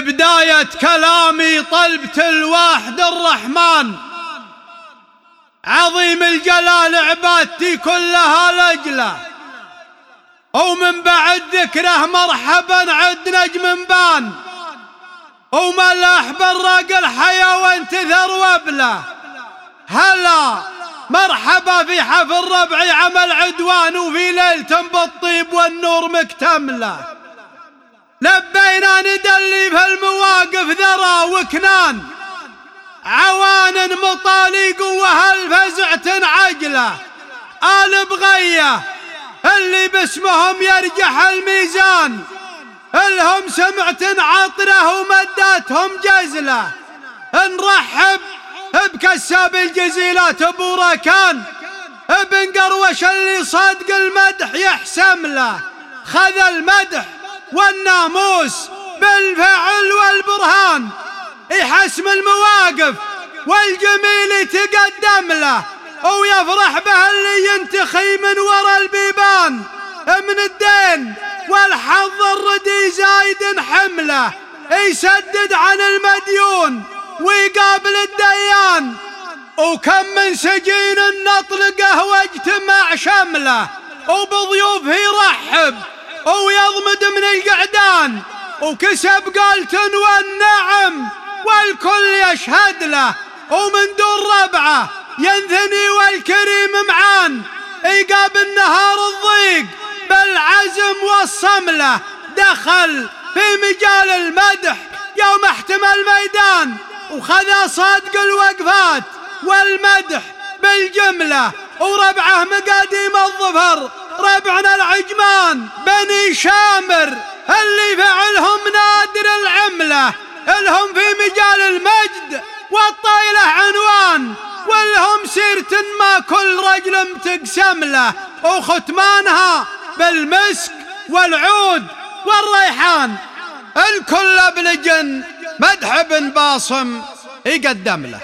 بداية كلامي طلبت الواحد الرحمن. عظيم الجلال عبادتي كلها لجلة. ومن بعد ذكره مرحبا عد نجم بان. وملح براق الحياة وانتثر وبلة. هلا مرحبا في حفل ربعي عمل عدوان وفي ليلة بالطيب والنور مكتملة. لبينا ندلي في المواقف ذرى وكنان. عوان مطاليق وهل فزعة عجلة آل بغية اللي باسمهم يرجح الميزان. الهم سمعت عطره ومداتهم جزله. نرحب بكساب الجزيلات ابو ركان ابن قروش اللي صدق المدح يحسم له. خذ المدح. والناموس بالفعل والبرهان يحسم المواقف والجميل يتقدم له ويفرح به اللي ينتخي من ورا البيبان من الدين والحظ الردي زايد حمله يسدد عن المديون ويقابل الديان. وكم من سجين نطلقه واجتمع شمله وبضيوفه يرحب ويضمد من القعدان وكسب قالت والنعم والكل يشهد له. ومن دون ربعه ينثني والكريم معان. يقابل نهار الضيق بالعزم والصملة دخل في مجال المدح يوم احتمى الميدان. وخذا صادق الوقفات والمدح بالجملة وربعه مقاديم الظفر ربعنا العجمان بني شامر اللي فعلهم نادر العملة الهم في مجال المجد والطايلة عنوان والهم سيرة ما كل رجل متقسم له وختمانها بالمسك والعود والريحان. الكل بلجن مدح بن باصم يقدم له.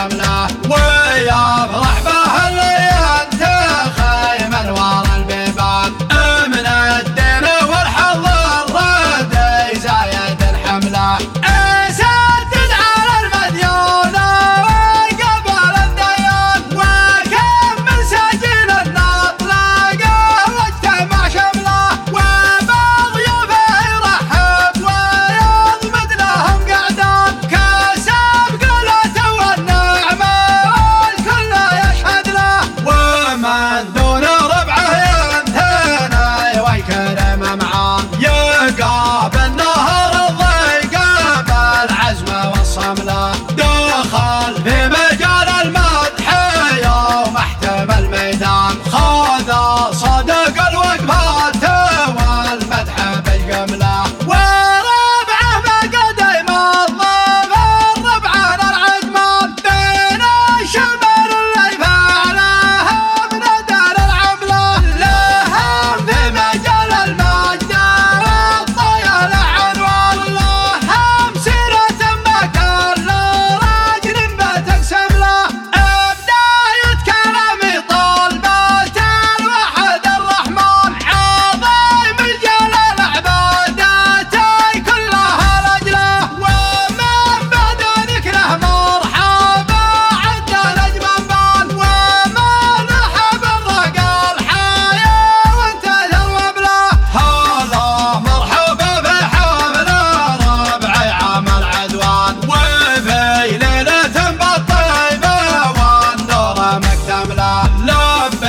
I'm not. love.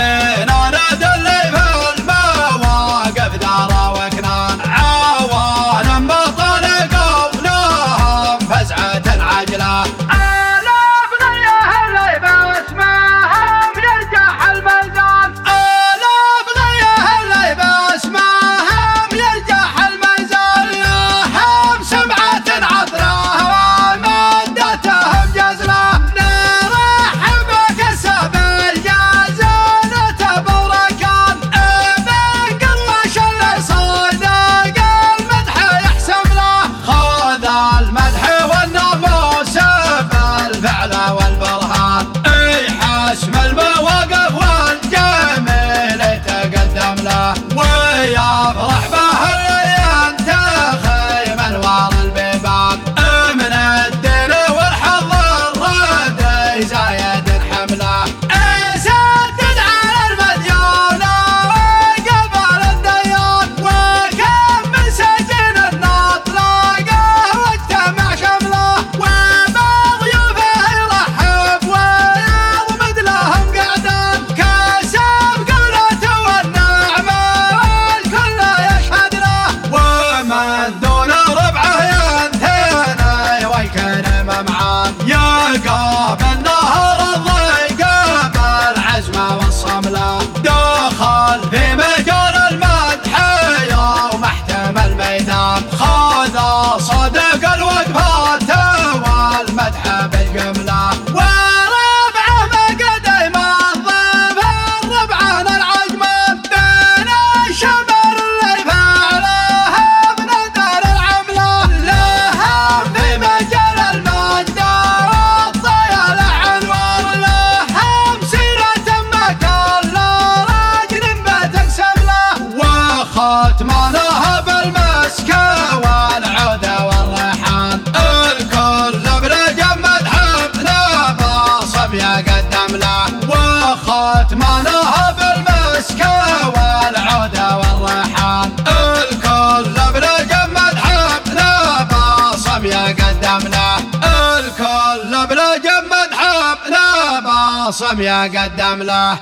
حبنا باصب يقدم له.